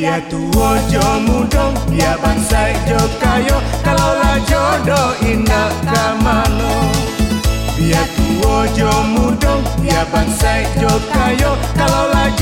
Ya tuwo jo mudong, ya bansai jo kayo. Kalau Kalola jodoh indah kamano. Ya tuwo jo mudong, ya bansai jo kayo. Kalau jodoh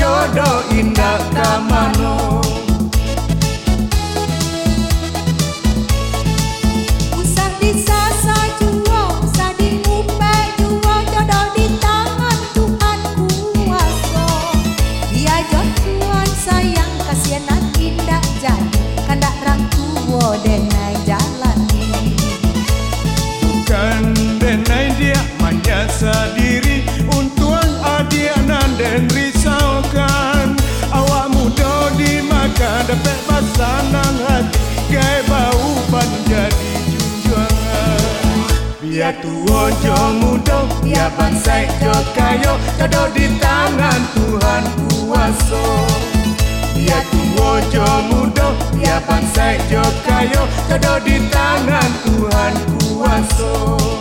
tanan hati Kayak bau ban jadi junjungan Biar tuo jo mudo Ya bangsai jo kayo Kado di tangan Tuhan kuaso Biar tuo jo mudo Ya bangsai jo kayo Kado di tangan Tuhan kuaso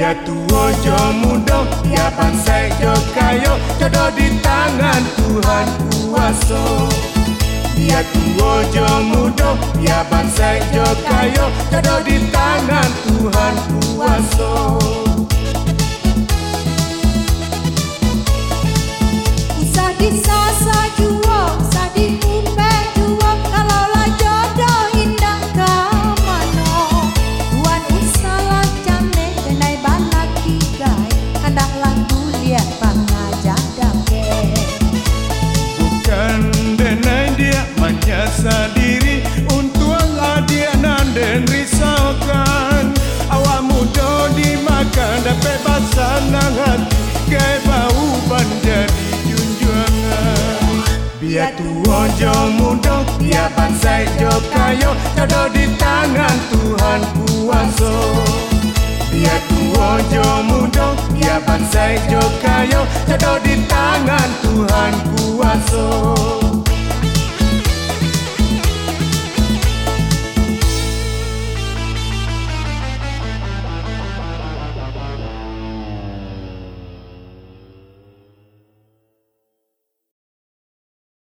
Dia tua jo muda, dia bangsa jo kayo Jodoh di tangan Tuhan kuasa. Dia tua jo muda, dia bangsa jo kayo Jodoh di tangan Tuhan kuasa menyasa diri Untuang adianan dan risaukan. Awak muda dimakan dapat pasangan hati Gaya bau ban jadi junjungan. Biar tua jo muda, biar bangsa jo kayo Jodoh di tangan Tuhan kuasa. Biar tua jo muda, biar bangsa jo kayo Jodoh di tangan Tuhan